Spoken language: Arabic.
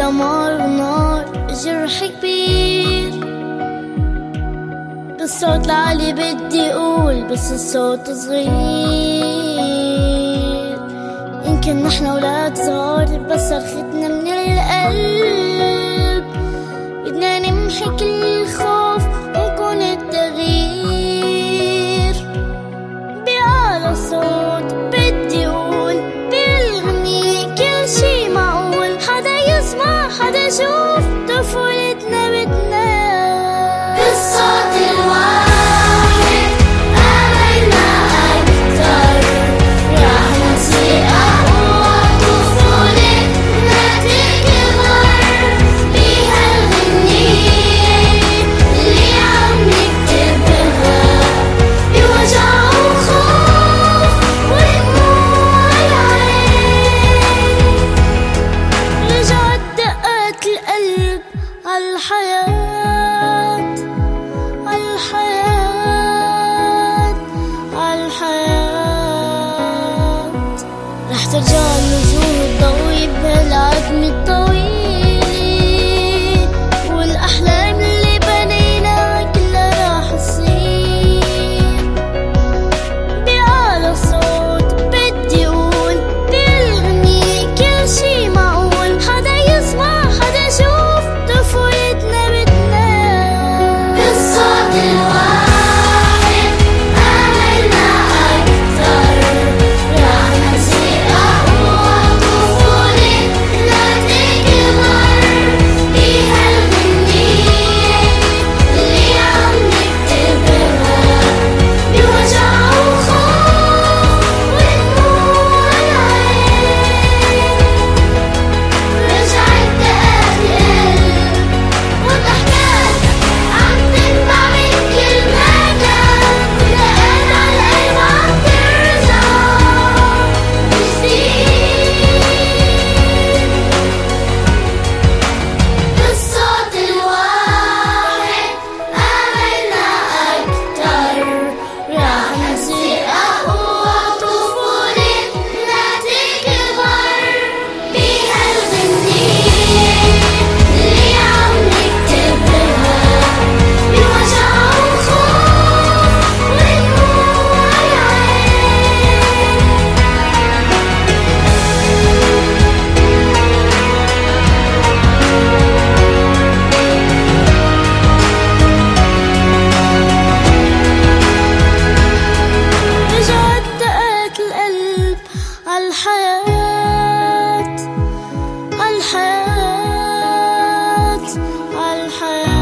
دمار نار جرح كبير. بالصوت العالي بدي قول بس الصوت صغير. يمكن نحن ولاد صغار بس اخذنا من القلب. بدنا نمحي كل عالحياة عالحياة عالحياة رح ترجع النجوم الضوي بهالعتمة الحياة الحياة الحياة.